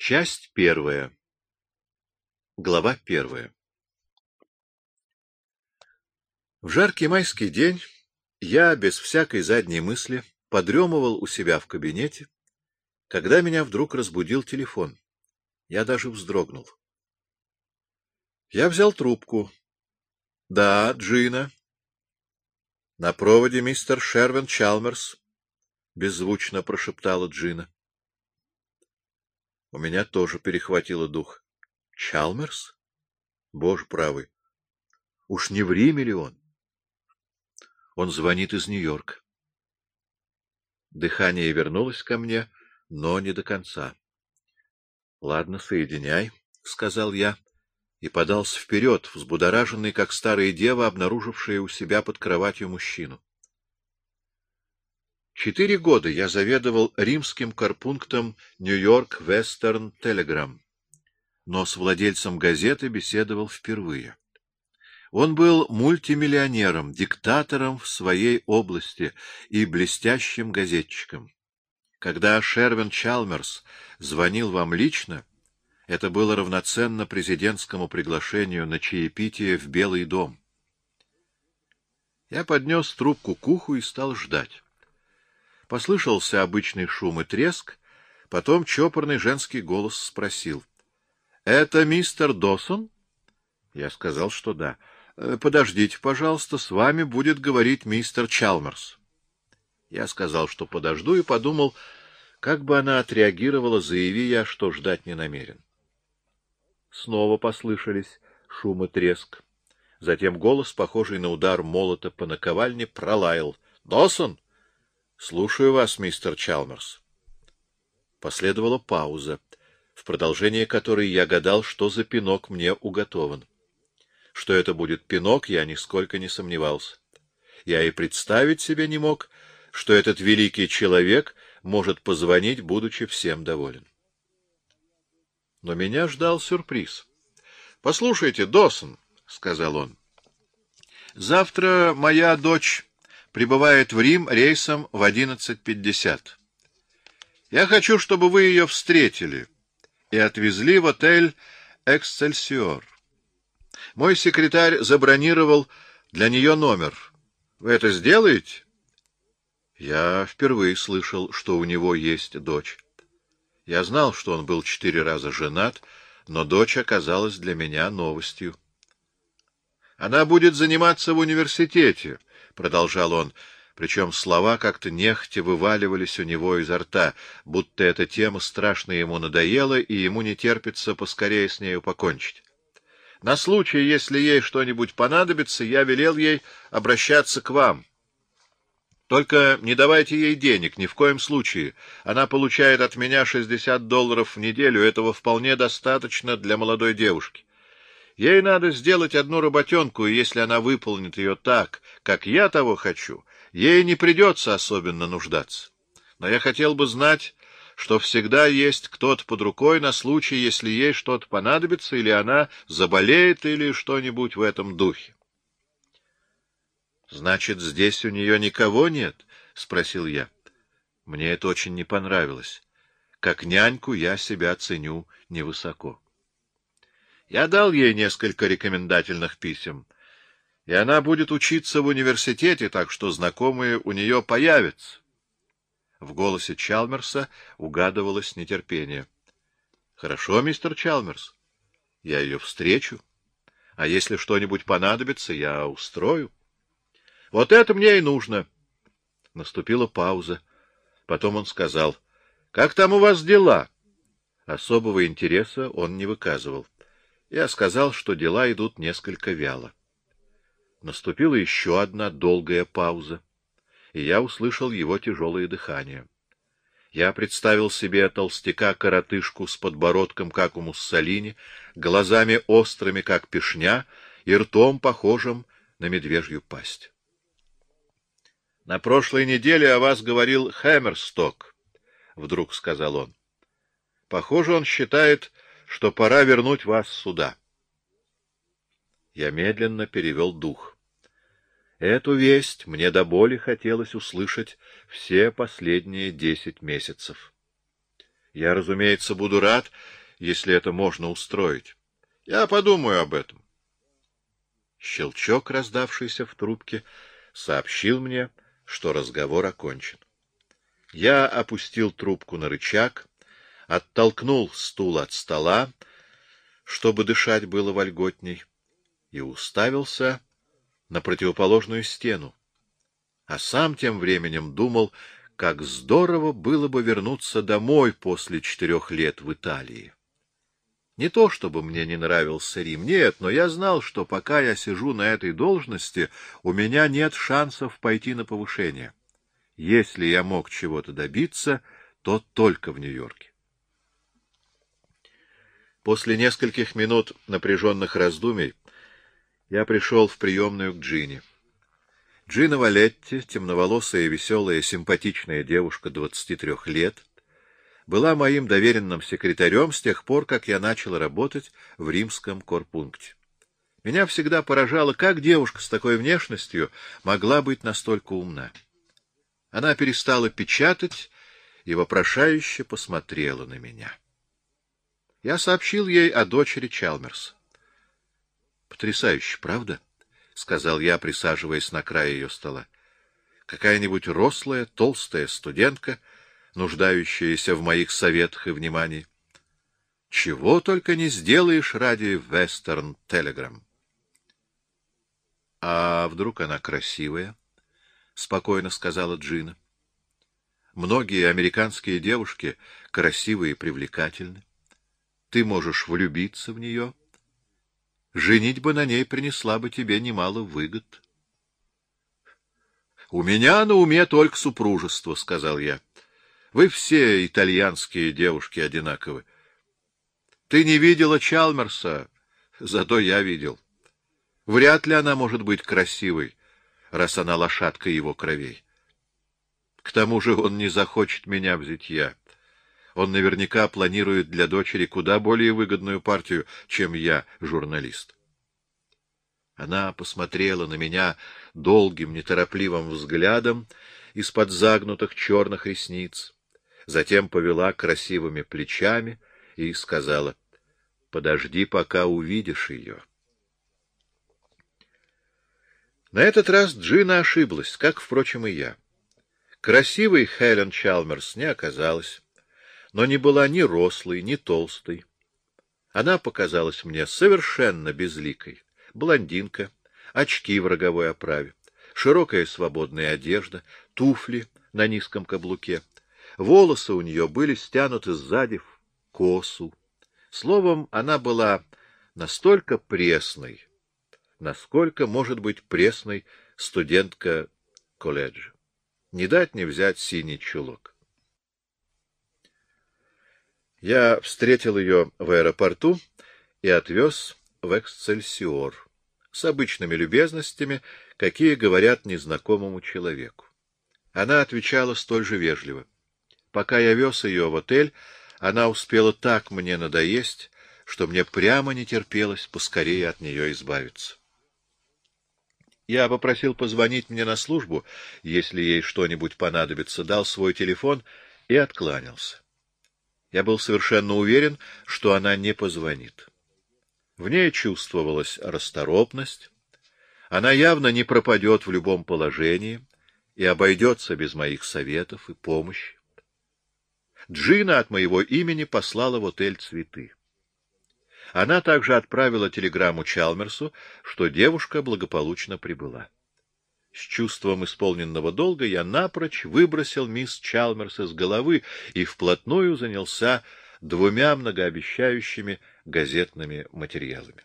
Часть первая. Глава первая. В жаркий майский день я, без всякой задней мысли, подремывал у себя в кабинете, когда меня вдруг разбудил телефон. Я даже вздрогнул. Я взял трубку. — Да, Джина. — На проводе мистер Шервин Чалмерс, — беззвучно прошептала Джина. У меня тоже перехватило дух. Чалмерс? Боже правый! Уж не в Риме ли он? Он звонит из Нью-Йорка. Дыхание вернулось ко мне, но не до конца. — Ладно, соединяй, — сказал я, и подался вперед, взбудораженный, как старая дева, обнаружившая у себя под кроватью мужчину. Четыре года я заведовал римским корпунктом Нью-Йорк Вестерн Телеграм, но с владельцем газеты беседовал впервые. Он был мультимиллионером, диктатором в своей области и блестящим газетчиком. Когда Шервин Чалмерс звонил вам лично, это было равноценно президентскому приглашению на чаепитие в Белый дом. Я поднес трубку к уху и стал ждать. Послышался обычный шум и треск, потом чопорный женский голос спросил. — Это мистер Досон? Я сказал, что да. «Э, — Подождите, пожалуйста, с вами будет говорить мистер Чалмерс. Я сказал, что подожду, и подумал, как бы она отреагировала, заяви я, что ждать не намерен. Снова послышались шум и треск. Затем голос, похожий на удар молота по наковальне, пролаял. — Досон! —— Слушаю вас, мистер Чалмерс. Последовала пауза, в продолжение которой я гадал, что за пинок мне уготован. Что это будет пинок, я нисколько не сомневался. Я и представить себе не мог, что этот великий человек может позвонить, будучи всем доволен. Но меня ждал сюрприз. — Послушайте, Досон, — сказал он, — завтра моя дочь прибывает в Рим рейсом в 11.50. Я хочу, чтобы вы ее встретили и отвезли в отель «Эксцельсиор». Мой секретарь забронировал для нее номер. Вы это сделаете? Я впервые слышал, что у него есть дочь. Я знал, что он был четыре раза женат, но дочь оказалась для меня новостью. Она будет заниматься в университете, продолжал он, причем слова как-то нехотя вываливались у него изо рта, будто эта тема страшно ему надоела, и ему не терпится поскорее с нею покончить. На случай, если ей что-нибудь понадобится, я велел ей обращаться к вам. Только не давайте ей денег, ни в коем случае. Она получает от меня шестьдесят долларов в неделю, этого вполне достаточно для молодой девушки. Ей надо сделать одну работенку, и если она выполнит ее так, как я того хочу, ей не придется особенно нуждаться. Но я хотел бы знать, что всегда есть кто-то под рукой на случай, если ей что-то понадобится, или она заболеет, или что-нибудь в этом духе. — Значит, здесь у нее никого нет? — спросил я. Мне это очень не понравилось. Как няньку я себя ценю невысоко. Я дал ей несколько рекомендательных писем, и она будет учиться в университете, так что знакомые у нее появятся. В голосе Чалмерса угадывалось нетерпение. — Хорошо, мистер Чалмерс, я ее встречу, а если что-нибудь понадобится, я устрою. — Вот это мне и нужно. Наступила пауза. Потом он сказал, — Как там у вас дела? Особого интереса он не выказывал. — я сказал, что дела идут несколько вяло. Наступила еще одна долгая пауза, и я услышал его тяжелое дыхание. Я представил себе толстяка-коротышку с подбородком, как у Муссолини, глазами острыми, как пешня, и ртом, похожим на медвежью пасть. — На прошлой неделе о вас говорил Хэмерсток, — вдруг сказал он. — Похоже, он считает, что пора вернуть вас сюда. Я медленно перевел дух. Эту весть мне до боли хотелось услышать все последние десять месяцев. Я, разумеется, буду рад, если это можно устроить. Я подумаю об этом. Щелчок, раздавшийся в трубке, сообщил мне, что разговор окончен. Я опустил трубку на рычаг, оттолкнул стул от стола, чтобы дышать было вольготней, и уставился на противоположную стену. А сам тем временем думал, как здорово было бы вернуться домой после четырех лет в Италии. Не то чтобы мне не нравился Рим, нет, но я знал, что пока я сижу на этой должности, у меня нет шансов пойти на повышение. Если я мог чего-то добиться, то только в Нью-Йорке. После нескольких минут напряженных раздумий я пришел в приемную к Джине. Джина Валетти, темноволосая, веселая, симпатичная девушка 23 лет, была моим доверенным секретарем с тех пор, как я начал работать в римском корпункте. Меня всегда поражало, как девушка с такой внешностью могла быть настолько умна. Она перестала печатать и вопрошающе посмотрела на меня. Я сообщил ей о дочери Чалмерса. — Потрясающе, правда? — сказал я, присаживаясь на край ее стола. — Какая-нибудь рослая, толстая студентка — нуждающаяся в моих советах и внимании. Чего только не сделаешь ради Вестерн Телеграм. — А вдруг она красивая? — спокойно сказала Джина. — Многие американские девушки красивые и привлекательны. Ты можешь влюбиться в нее. Женитьба на ней принесла бы тебе немало выгод. — У меня на уме только супружество, — сказал я. — вы все итальянские девушки одинаковы. Ты не видела Чалмерса, зато я видел. Вряд ли она может быть красивой, раз она лошадка его кровей. К тому же он не захочет меня взять я. Он наверняка планирует для дочери куда более выгодную партию, чем я, журналист. Она посмотрела на меня долгим, неторопливым взглядом из-под загнутых черных ресниц затем повела красивыми плечами и сказала, — Подожди, пока увидишь ее. На этот раз Джина ошиблась, как, впрочем, и я. Красивой Хелен Чалмерс не оказалась, но не была ни рослой, ни толстой. Она показалась мне совершенно безликой. Блондинка, очки в роговой оправе, широкая свободная одежда, туфли на низком каблуке — Волосы у нее были стянуты сзади в косу. Словом, она была настолько пресной, насколько может быть пресной студентка колледжа. Не дать не взять синий чулок. Я встретил ее в аэропорту и отвез в Эксцельсиор с обычными любезностями, какие говорят незнакомому человеку. Она отвечала столь же вежливо — Пока я вез ее в отель, она успела так мне надоесть, что мне прямо не терпелось поскорее от нее избавиться. Я попросил позвонить мне на службу, если ей что-нибудь понадобится, дал свой телефон и откланялся. Я был совершенно уверен, что она не позвонит. В ней чувствовалась расторопность, она явно не пропадет в любом положении и обойдется без моих советов и помощи. Джина от моего имени послала в отель цветы. Она также отправила телеграмму Чалмерсу, что девушка благополучно прибыла. С чувством исполненного долга я напрочь выбросил мисс Чалмерс из головы и вплотную занялся двумя многообещающими газетными материалами.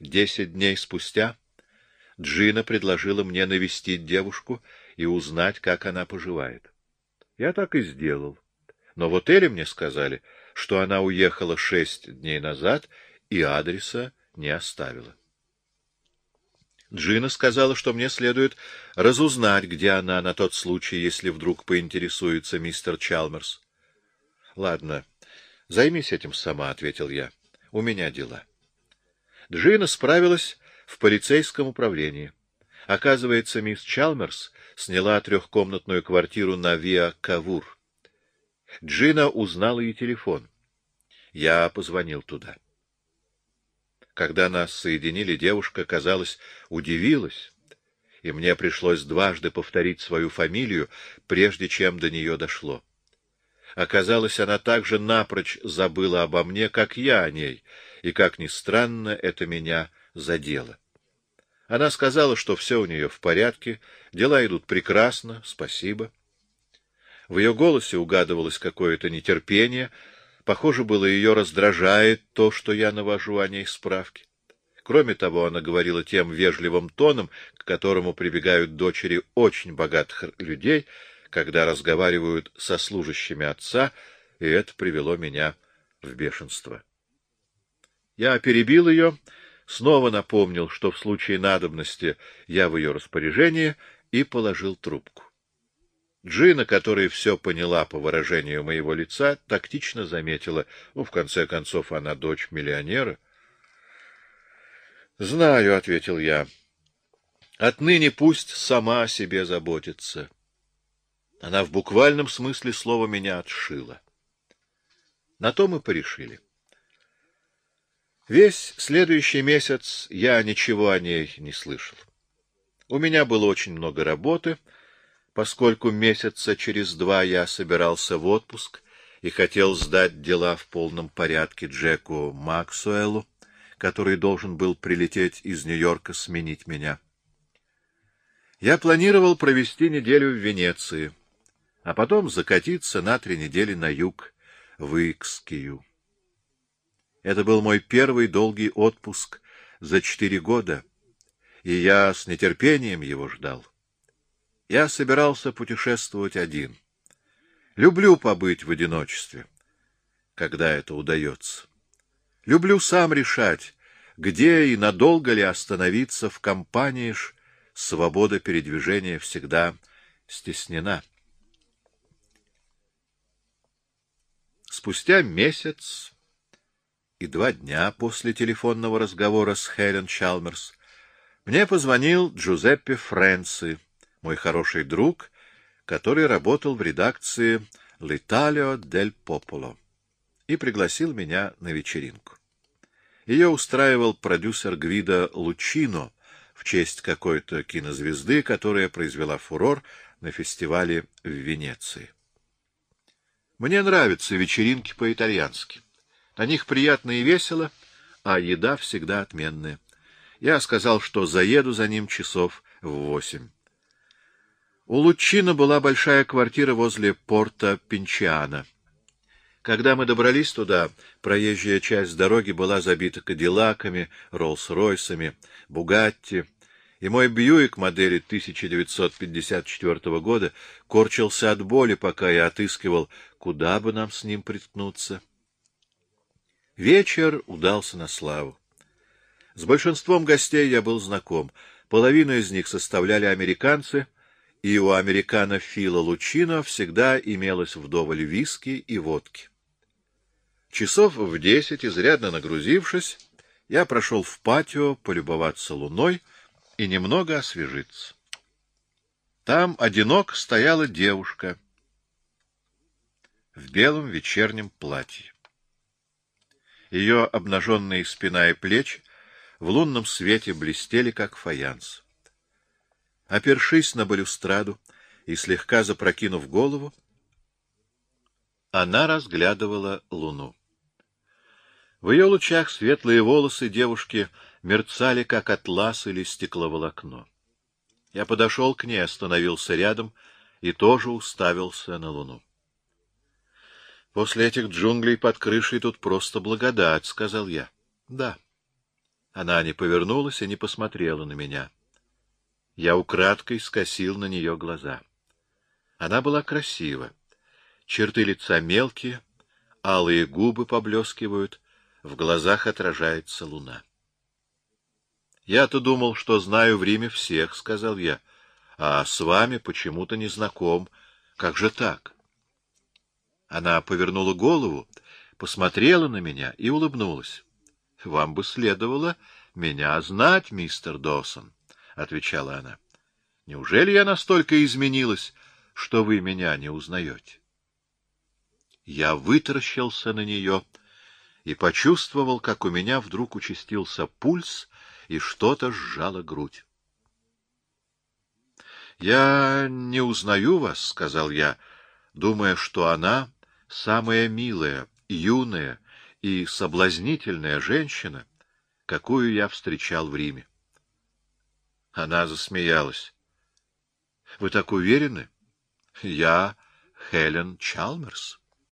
Десять дней спустя Джина предложила мне навестить девушку и узнать, как она поживает. Я так и сделал. Но в отеле мне сказали, что она уехала шесть дней назад и адреса не оставила. Джина сказала, что мне следует разузнать, где она на тот случай, если вдруг поинтересуется мистер Чалмерс. — Ладно, займись этим сама, — ответил я. — У меня дела. Джина справилась в полицейском управлении. Оказывается, мисс Чалмерс сняла трехкомнатную квартиру на Виа Кавур. Джина узнала и телефон. Я позвонил туда. Когда нас соединили, девушка, казалось, удивилась, и мне пришлось дважды повторить свою фамилию, прежде чем до нее дошло. Оказалось, она также напрочь забыла обо мне, как я о ней, и, как ни странно, это меня задело. Она сказала, что все у нее в порядке, дела идут прекрасно, спасибо. В ее голосе угадывалось какое-то нетерпение, похоже было, ее раздражает то, что я навожу о ней справки. Кроме того, она говорила тем вежливым тоном, к которому прибегают дочери очень богатых людей, когда разговаривают со служащими отца, и это привело меня в бешенство. Я перебил ее, снова напомнил, что в случае надобности я в ее распоряжении, и положил трубку. Джина, которая все поняла по выражению моего лица, тактично заметила, ну, в конце концов, она дочь миллионера. — Знаю, — ответил я. — Отныне пусть сама о себе заботится. Она в буквальном смысле слова меня отшила. На то мы порешили. Весь следующий месяц я ничего о ней не слышал. У меня было очень много работы, поскольку месяца через два я собирался в отпуск и хотел сдать дела в полном порядке Джеку Максуэлу, который должен был прилететь из Нью-Йорка сменить меня. Я планировал провести неделю в Венеции — а потом закатиться на три недели на юг, в Икскию. Это был мой первый долгий отпуск за четыре года, и я с нетерпением его ждал. Я собирался путешествовать один. Люблю побыть в одиночестве, когда это удается. Люблю сам решать, где и надолго ли остановиться в компании ж, свобода передвижения всегда стеснена. Спустя месяц и два дня после телефонного разговора с Хелен Чалмерс мне позвонил Джузеппе Френци, мой хороший друг, который работал в редакции «L'Italio del Popolo» и пригласил меня на вечеринку. Ее устраивал продюсер Гвида Лучино в честь какой-то кинозвезды, которая произвела фурор на фестивале в Венеции. Мне нравятся вечеринки по-итальянски. На них приятно и весело, а еда всегда отменная. Я сказал, что заеду за ним часов в восемь. У Лучина была большая квартира возле порта Пинчиана. Когда мы добрались туда, проезжая часть дороги была забита кадиллаками, Роллс-Ройсами, Бугатти, и мой Бьюик модели 1954 года корчился от боли, пока я отыскивал, куда бы нам с ним приткнуться. Вечер удался на славу. С большинством гостей я был знаком. Половину из них составляли американцы, и у американо Фила Лучино всегда имелось вдоволь виски и водки. Часов в десять, изрядно нагрузившись, я прошел в патио полюбоваться луной — и немного освежиться. Там одинок стояла девушка в белом вечернем платье. Ее обнаженные спина и плечи в лунном свете блестели, как фаянс. Опершись на балюстраду и слегка запрокинув голову, она разглядывала луну. В ее лучах светлые волосы девушки — мерцали, как атлас или стекловолокно. Я подошел к ней, остановился рядом и тоже уставился на луну. — После этих джунглей под крышей тут просто благодать, — сказал я. — Да. Она не повернулась и не посмотрела на меня. Я украдкой скосил на нее глаза. Она была красива. Черты лица мелкие, алые губы поблескивают, в глазах отражается луна. Я-то думал, что знаю в Риме всех, — сказал я, — а с вами почему-то не знаком. Как же так? Она повернула голову, посмотрела на меня и улыбнулась. — Вам бы следовало меня знать, мистер Досон, — отвечала она. — Неужели я настолько изменилась, что вы меня не узнаете? Я вытаращился на нее и почувствовал, как у меня вдруг участился пульс, и что-то сжало грудь. — Я не узнаю вас, — сказал я, думая, что она самая милая, юная и соблазнительная женщина, какую я встречал в Риме. Она засмеялась. — Вы так уверены? — Я Хелен Чалмерс.